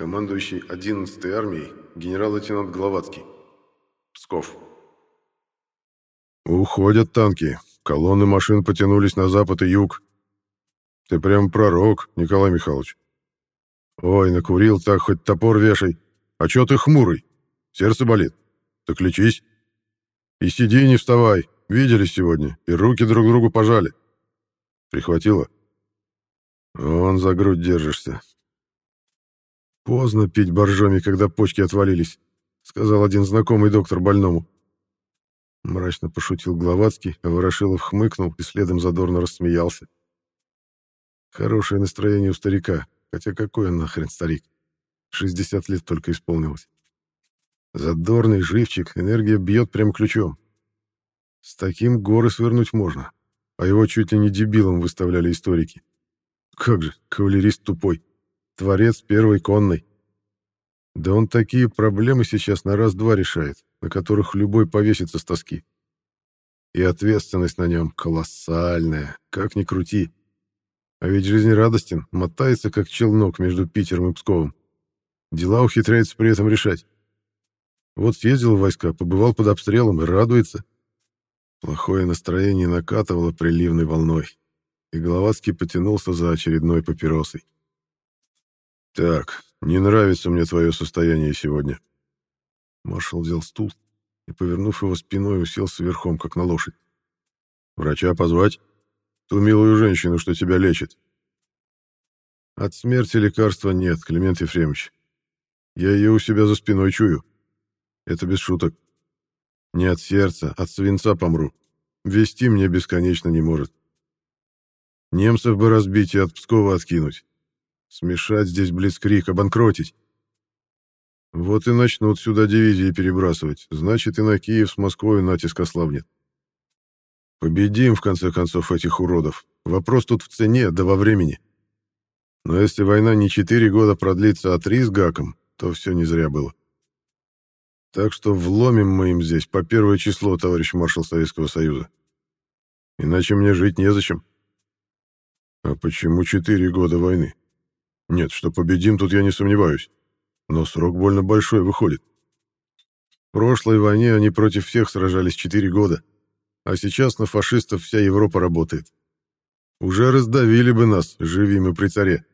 командующий 11-й армией, генерал-лейтенант Гловацкий. Псков. Уходят танки. Колонны машин потянулись на запад и юг. Ты прям пророк, Николай Михайлович. Ой, накурил так, хоть топор вешай. А чё ты хмурый? Сердце болит. Так лечись. И сиди, не вставай. Виделись сегодня, и руки друг другу пожали. Прихватило? Вон за грудь держишься. Поздно пить боржоми, когда почки отвалились, сказал один знакомый доктор больному. Мрачно пошутил Гловацкий, а Ворошилов хмыкнул и следом задорно рассмеялся. Хорошее настроение у старика, хотя какой он нахрен старик? 60 лет только исполнилось. Задорный, живчик, энергия бьет прям ключом. С таким горы свернуть можно, а его чуть ли не дебилом выставляли историки. Как же, кавалерист тупой. Творец первой конной. Да он такие проблемы сейчас на раз-два решает, на которых любой повесится с тоски. И ответственность на нем колоссальная, как ни крути. А ведь жизнерадостен, мотается, как челнок между Питером и Псковом. Дела ухитряется при этом решать. Вот съездил в войска, побывал под обстрелом и радуется. Плохое настроение накатывало приливной волной, и Головацкий потянулся за очередной папиросой. «Так, не нравится мне твое состояние сегодня». Маршал взял стул и, повернув его спиной, уселся верхом, как на лошадь. «Врача позвать? Ту милую женщину, что тебя лечит». «От смерти лекарства нет, Климент Ефремович. Я ее у себя за спиной чую. Это без шуток. Не от сердца, от свинца помру. Вести мне бесконечно не может. Немцев бы разбить и от Пскова откинуть. Смешать здесь блицкрик, обанкротить. Вот и начнут сюда дивизии перебрасывать. Значит, и на Киев с Москвой натиск ослабнет. Победим, в конце концов, этих уродов. Вопрос тут в цене, да во времени. Но если война не четыре года продлится, а три с гаком, то все не зря было. Так что вломим мы им здесь по первое число, товарищ маршал Советского Союза. Иначе мне жить незачем. А почему четыре года войны? Нет, что победим, тут я не сомневаюсь. Но срок больно большой выходит. В прошлой войне они против всех сражались четыре года, а сейчас на фашистов вся Европа работает. Уже раздавили бы нас, живыми при царе.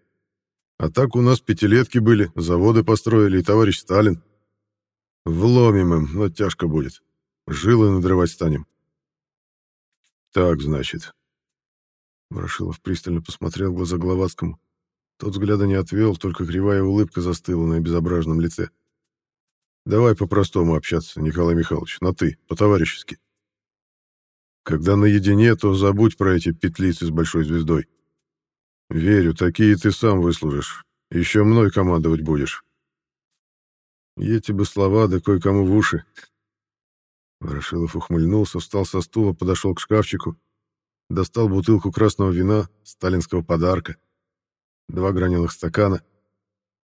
А так у нас пятилетки были, заводы построили и товарищ Сталин. Вломим им, но тяжко будет. Жилы надрывать станем. Так, значит. Ворошилов пристально посмотрел в глаза Гловацкому. Тот взгляда не отвел, только кривая улыбка застыла на безобразном лице. Давай по-простому общаться, Николай Михайлович, на «ты», по-товарищески. Когда наедине, то забудь про эти петлицы с большой звездой. Верю, такие ты сам выслужишь. Еще мной командовать будешь. Эти бы слова, да кое-кому в уши. Ворошилов ухмыльнулся, встал со стула, подошел к шкафчику, достал бутылку красного вина, сталинского подарка, два граненых стакана,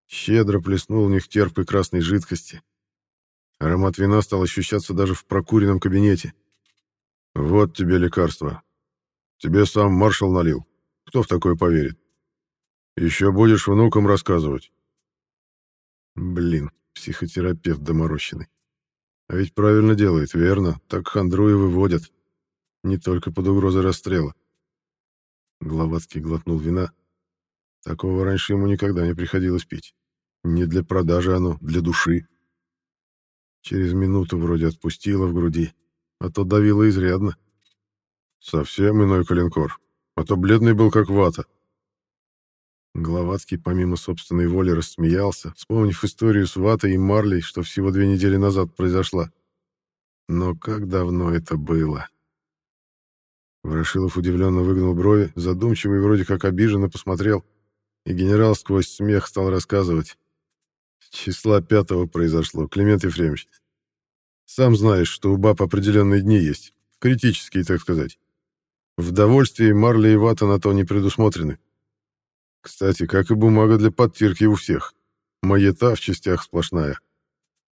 щедро плеснул в них терпкой красной жидкости. Аромат вина стал ощущаться даже в прокуренном кабинете. «Вот тебе лекарство. Тебе сам маршал налил. Кто в такое поверит? Еще будешь внукам рассказывать». Блин, Психотерапевт доморощенный. А ведь правильно делает, верно? Так хандру и выводят. Не только под угрозой расстрела. Гловацкий глотнул вина. Такого раньше ему никогда не приходилось пить. Не для продажи оно, для души. Через минуту вроде отпустило в груди, а то давило изрядно. Совсем иной коленкор, а то бледный был как вата. Гловацкий помимо собственной воли рассмеялся, вспомнив историю с Ватой и Марлей, что всего две недели назад произошла. Но как давно это было? Ворошилов удивленно выгнул брови, задумчиво и вроде как обиженно посмотрел, и генерал сквозь смех стал рассказывать. Числа пятого произошло, Климент Ефремович. Сам знаешь, что у баб определенные дни есть, критические, так сказать. В довольствии Марли и Вата на то не предусмотрены. Кстати, как и бумага для подтирки у всех. Маята в частях сплошная.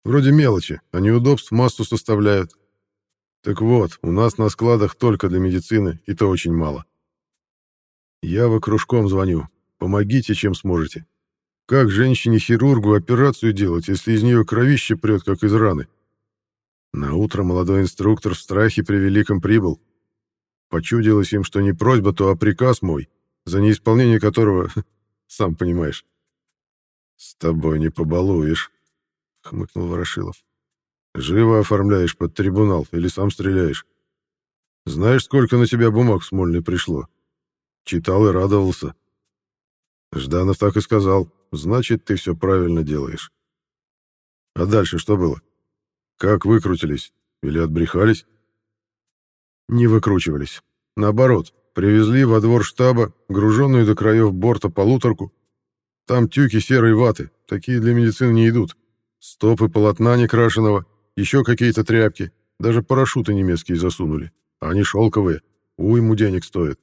Вроде мелочи, а неудобств массу составляют. Так вот, у нас на складах только для медицины, и то очень мало. Я вы кружком звоню. Помогите, чем сможете. Как женщине-хирургу операцию делать, если из нее кровище прет, как из раны? На утро молодой инструктор в страхе при великом прибыл. Почудилось им, что не просьба, то а приказ мой, за неисполнение которого, сам понимаешь. «С тобой не побалуешь», — хмыкнул Ворошилов. «Живо оформляешь под трибунал или сам стреляешь. Знаешь, сколько на тебя бумаг Смольный пришло? Читал и радовался. Жданов так и сказал. Значит, ты все правильно делаешь. А дальше что было? Как выкрутились? Или отбрехались? Не выкручивались. Наоборот, привезли во двор штаба, груженную до краев борта полуторку. Там тюки серой ваты, такие для медицины не идут. Стопы полотна некрашенного, еще какие-то тряпки, даже парашюты немецкие засунули. Они шелковые, уйму денег стоят.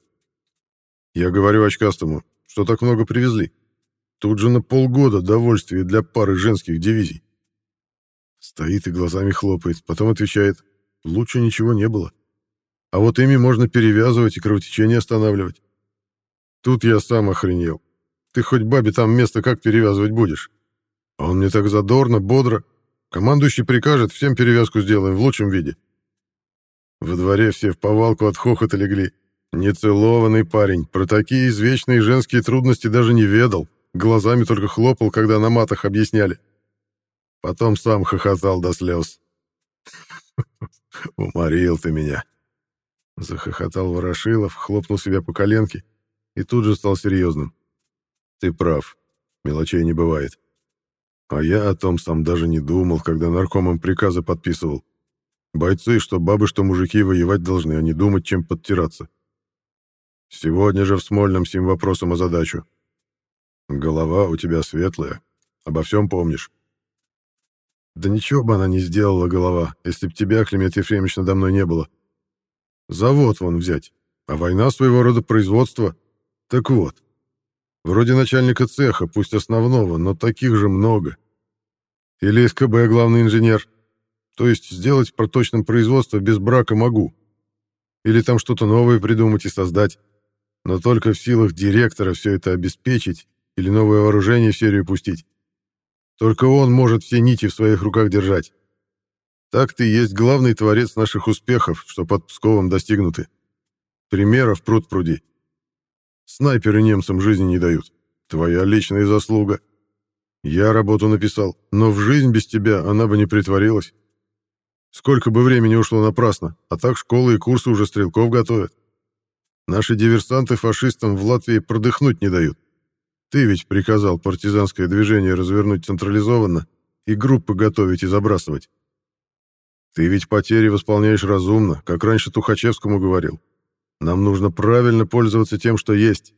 Я говорю очкастому, что так много привезли. Тут же на полгода довольствие для пары женских дивизий. Стоит и глазами хлопает, потом отвечает, лучше ничего не было. А вот ими можно перевязывать и кровотечение останавливать. Тут я сам охренел. Ты хоть бабе там место как перевязывать будешь? А он мне так задорно, бодро. Командующий прикажет, всем перевязку сделаем в лучшем виде. Во дворе все в повалку от хохота легли. Нецелованный парень, про такие извечные женские трудности даже не ведал. Глазами только хлопал, когда на матах объясняли. Потом сам хохотал до слез. «Уморил ты меня!» Захохотал Ворошилов, хлопнул себя по коленке и тут же стал серьезным. «Ты прав, мелочей не бывает. А я о том сам даже не думал, когда наркомом приказы подписывал. Бойцы, что бабы, что мужики, воевать должны, а не думать, чем подтираться. Сегодня же в Смольном сим вопросом о задачу. Голова у тебя светлая, обо всем помнишь. Да ничего бы она не сделала, голова, если б тебя, Климент Ефремович, надо мной не было. Завод вон взять, а война своего рода производства. Так вот, вроде начальника цеха, пусть основного, но таких же много. Или СКБ главный инженер. То есть сделать в проточном без брака могу. Или там что-то новое придумать и создать. Но только в силах директора все это обеспечить или новое вооружение в серию пустить. Только он может все нити в своих руках держать. Так ты есть главный творец наших успехов, что под Псковом достигнуты. Примеров пруд пруди. Снайперы немцам жизни не дают. Твоя личная заслуга. Я работу написал, но в жизнь без тебя она бы не притворилась. Сколько бы времени ушло напрасно, а так школы и курсы уже стрелков готовят. Наши диверсанты фашистам в Латвии продыхнуть не дают. Ты ведь приказал партизанское движение развернуть централизованно и группы готовить и забрасывать. Ты ведь потери восполняешь разумно, как раньше Тухачевскому говорил. Нам нужно правильно пользоваться тем, что есть.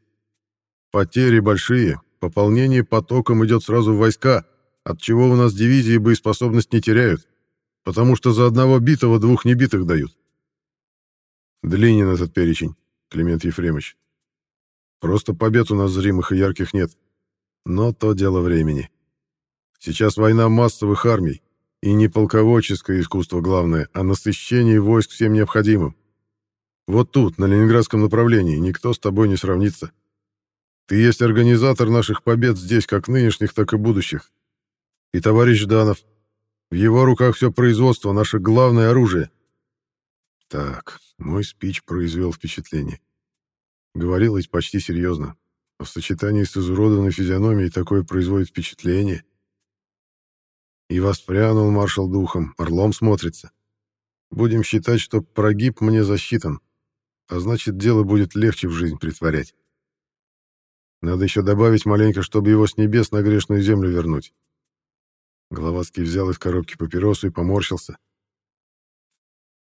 Потери большие, пополнение потоком идет сразу в войска, от чего у нас дивизии боеспособность не теряют потому что за одного битого двух небитых дают. Длинен этот перечень, Климент Ефремович. Просто побед у нас зримых и ярких нет. Но то дело времени. Сейчас война массовых армий, и не полководческое искусство главное, а насыщение войск всем необходимым. Вот тут, на ленинградском направлении, никто с тобой не сравнится. Ты есть организатор наших побед здесь, как нынешних, так и будущих. И товарищ Жданов, в его руках все производство, наше главное оружие. Так, мой спич произвел впечатление. Говорил ведь почти серьезно. А в сочетании с изуродованной физиономией такое производит впечатление. И воспрянул маршал духом, орлом смотрится. Будем считать, что прогиб мне засчитан, а значит, дело будет легче в жизнь притворять. Надо еще добавить маленько, чтобы его с небес на грешную землю вернуть. Головацкий взял из коробки папиросу и поморщился.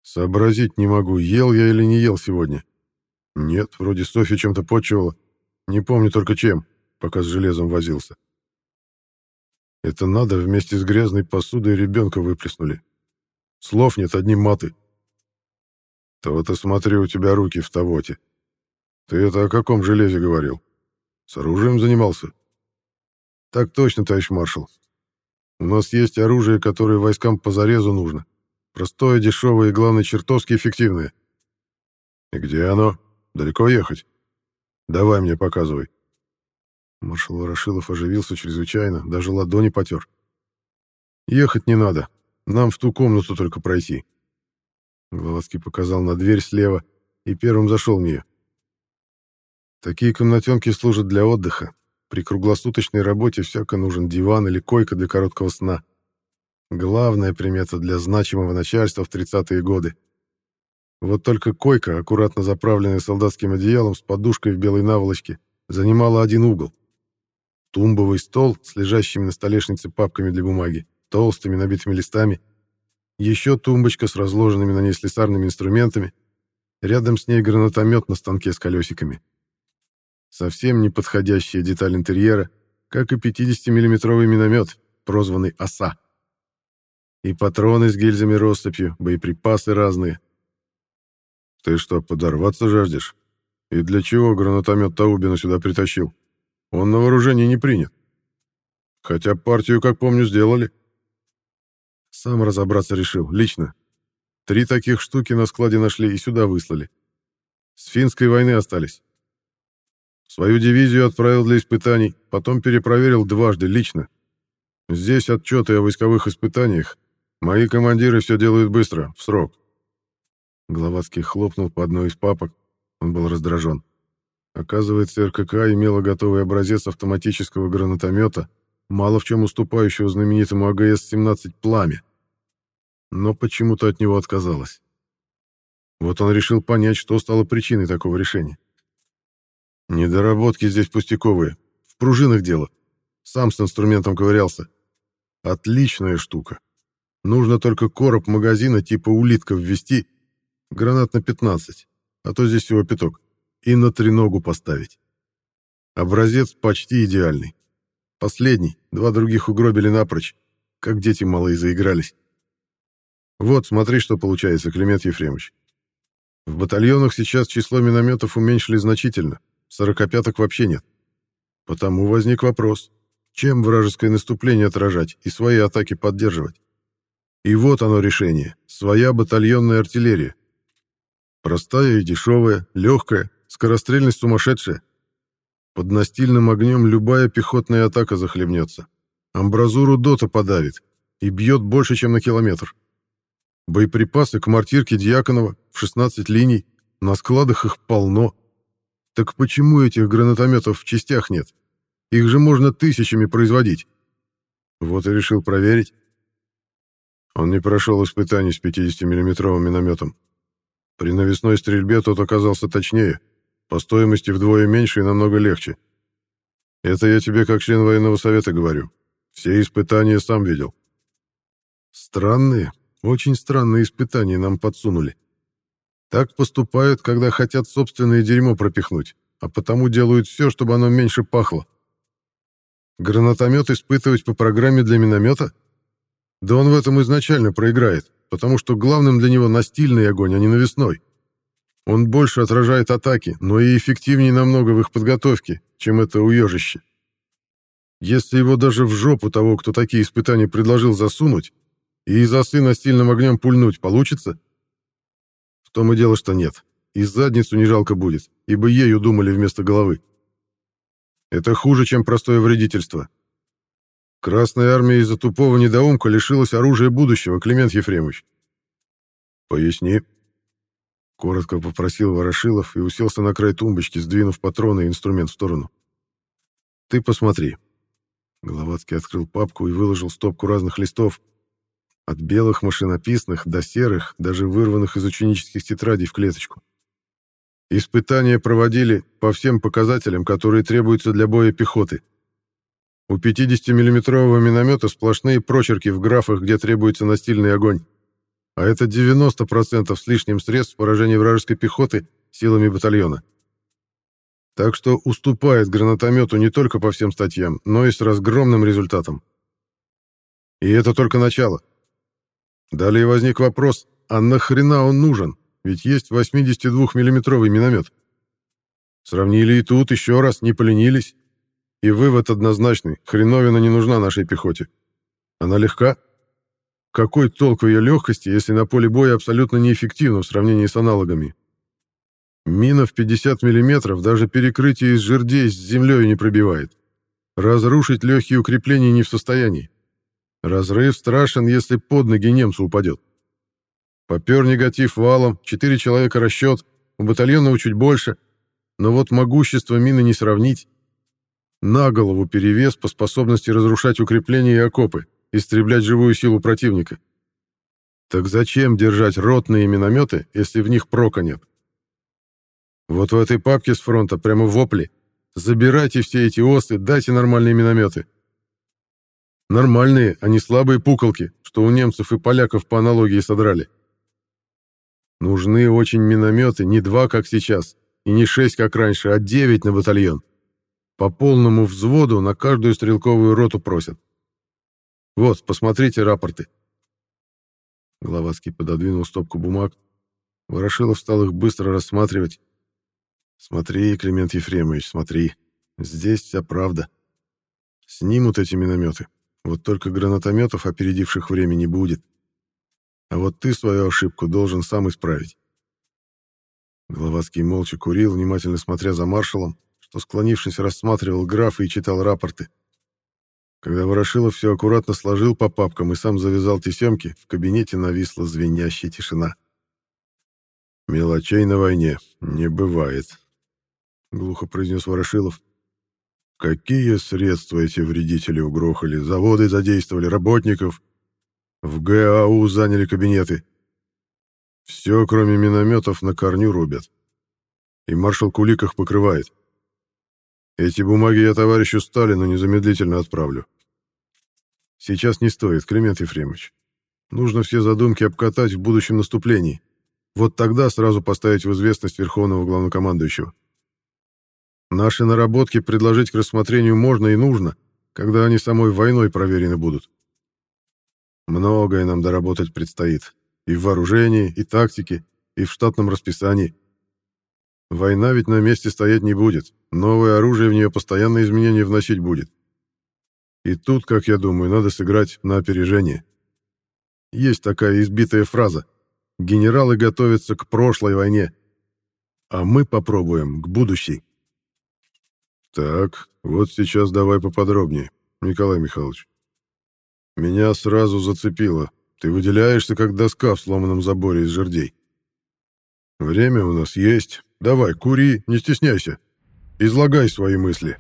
«Сообразить не могу, ел я или не ел сегодня. Нет, вроде Софья чем-то почивала. Не помню только чем, пока с железом возился. Это надо вместе с грязной посудой ребенка выплеснули. Слов нет, одни маты. То-то смотри, у тебя руки в тавоте. Ты это о каком железе говорил? С оружием занимался? Так точно, товарищ маршал. У нас есть оружие, которое войскам по зарезу нужно. Простое, дешевое и, главное, чертовски эффективное. И где оно? Далеко ехать? Давай мне показывай. Маршал Ворошилов оживился чрезвычайно, даже ладони потер. «Ехать не надо. Нам в ту комнату только пройти». Гловацкий показал на дверь слева и первым зашел в нее. Такие комнатенки служат для отдыха. При круглосуточной работе всяко нужен диван или койка для короткого сна. Главная примета для значимого начальства в 30-е годы. Вот только койка, аккуратно заправленная солдатским одеялом с подушкой в белой наволочке, занимала один угол. Тумбовый стол с лежащими на столешнице папками для бумаги, толстыми набитыми листами, еще тумбочка с разложенными на ней слесарными инструментами, рядом с ней гранатомет на станке с колесиками. Совсем неподходящая деталь интерьера, как и 50-миллиметровый миномет, прозванный «Оса». И патроны с гильзами россыпью, боеприпасы разные. «Ты что, подорваться жаждешь? И для чего гранатомет Таубина сюда притащил? Он на вооружение не принят. Хотя партию, как помню, сделали». Сам разобраться решил, лично. Три таких штуки на складе нашли и сюда выслали. С финской войны остались. Свою дивизию отправил для испытаний, потом перепроверил дважды лично. Здесь отчеты о войсковых испытаниях. Мои командиры все делают быстро, в срок. Гловацкий хлопнул по одной из папок. Он был раздражен. Оказывается, РКК имела готовый образец автоматического гранатомета, мало в чем уступающего знаменитому АГС-17 «Пламя». Но почему-то от него отказалась. Вот он решил понять, что стало причиной такого решения. Недоработки здесь пустяковые. В пружинах дело. Сам с инструментом ковырялся. Отличная штука. Нужно только короб магазина типа улитка ввести, гранат на 15, а то здесь всего пяток, и на треногу поставить. Образец почти идеальный. Последний, два других угробили напрочь, как дети малые заигрались. Вот, смотри, что получается, Климент Ефремович. В батальонах сейчас число минометов уменьшили значительно, Сорокопяток вообще нет. Потому возник вопрос, чем вражеское наступление отражать и свои атаки поддерживать? И вот оно решение. Своя батальонная артиллерия. Простая и дешевая, легкая, скорострельность сумасшедшая. Под настильным огнем любая пехотная атака захлебнется. Амбразуру дота подавит и бьет больше, чем на километр. Боеприпасы к мортирке Дьяконова в 16 линий, на складах их полно. Так почему этих гранатометов в частях нет? Их же можно тысячами производить. Вот и решил проверить. Он не прошел испытаний с 50-миллиметровым минометом. При навесной стрельбе тот оказался точнее, по стоимости вдвое меньше и намного легче. Это я тебе как член военного совета говорю. Все испытания сам видел. Странные, очень странные испытания нам подсунули. Так поступают, когда хотят собственное дерьмо пропихнуть, а потому делают все, чтобы оно меньше пахло. Гранатомет испытывать по программе для миномета? Да он в этом изначально проиграет, потому что главным для него настильный огонь, а не навесной. Он больше отражает атаки, но и эффективнее намного в их подготовке, чем это уежище. Если его даже в жопу того, кто такие испытания предложил засунуть, и из осы настильным огнем пульнуть, получится? В том и дело, что нет. И задницу не жалко будет, ибо ею думали вместо головы. Это хуже, чем простое вредительство. Красная армия из-за тупого недоумка лишилась оружия будущего, Климент Ефремович. Поясни. Коротко попросил Ворошилов и уселся на край тумбочки, сдвинув патроны и инструмент в сторону. Ты посмотри. Головацкий открыл папку и выложил стопку разных листов, от белых машинописных до серых, даже вырванных из ученических тетрадей в клеточку. Испытания проводили по всем показателям, которые требуются для боя пехоты. У 50-миллиметрового миномета сплошные прочерки в графах, где требуется настильный огонь. А это 90% с лишним средств поражения вражеской пехоты силами батальона. Так что уступает гранатомету не только по всем статьям, но и с разгромным результатом. И это только начало. Далее возник вопрос, а нахрена он нужен? Ведь есть 82-миллиметровый миномет. Сравнили и тут еще раз, не поленились. И вывод однозначный, хреновина не нужна нашей пехоте. Она легка? Какой толк в ее легкости, если на поле боя абсолютно неэффективна в сравнении с аналогами? Мина в 50 мм даже перекрытие из жердей с землей не пробивает. Разрушить легкие укрепления не в состоянии. Разрыв страшен, если под ноги немцу упадет. Попер негатив валом, четыре человека расчет, у батальонного чуть больше, но вот могущество мины не сравнить. На голову перевес по способности разрушать укрепления и окопы, истреблять живую силу противника. Так зачем держать ротные минометы, если в них прока нет? Вот в этой папке с фронта прямо вопли. Забирайте все эти осы, дайте нормальные минометы. Нормальные, а не слабые пуколки, что у немцев и поляков по аналогии содрали. Нужны очень минометы, не два, как сейчас, и не шесть, как раньше, а девять на батальон. По полному взводу на каждую стрелковую роту просят. Вот, посмотрите рапорты. Гловацкий пододвинул стопку бумаг. Ворошилов стал их быстро рассматривать. Смотри, Климент Ефремович, смотри. Здесь вся правда. Снимут эти минометы. Вот только гранатометов, опередивших время, не будет. А вот ты свою ошибку должен сам исправить. Гловацкий молча курил, внимательно смотря за маршалом, что, склонившись, рассматривал графы и читал рапорты. Когда Ворошилов все аккуратно сложил по папкам и сам завязал тесемки, в кабинете нависла звенящая тишина. «Мелочей на войне не бывает», — глухо произнес Ворошилов. «Какие средства эти вредители угрохали? Заводы задействовали, работников. В ГАУ заняли кабинеты. Все, кроме минометов, на корню рубят. И маршал Кулик их покрывает. Эти бумаги я товарищу Сталину незамедлительно отправлю. Сейчас не стоит, Климент Ефремович. Нужно все задумки обкатать в будущем наступлении. Вот тогда сразу поставить в известность Верховного Главнокомандующего. Наши наработки предложить к рассмотрению можно и нужно, когда они самой войной проверены будут. Многое нам доработать предстоит. И в вооружении, и тактике, и в штатном расписании. Война ведь на месте стоять не будет. Новое оружие в нее постоянно изменения вносить будет. И тут, как я думаю, надо сыграть на опережение. Есть такая избитая фраза. Генералы готовятся к прошлой войне, а мы попробуем к будущей. Так, вот сейчас давай поподробнее, Николай Михайлович. Меня сразу зацепило. Ты выделяешься, как доска в сломанном заборе из жердей. Время у нас есть. Давай, кури, не стесняйся. Излагай свои мысли.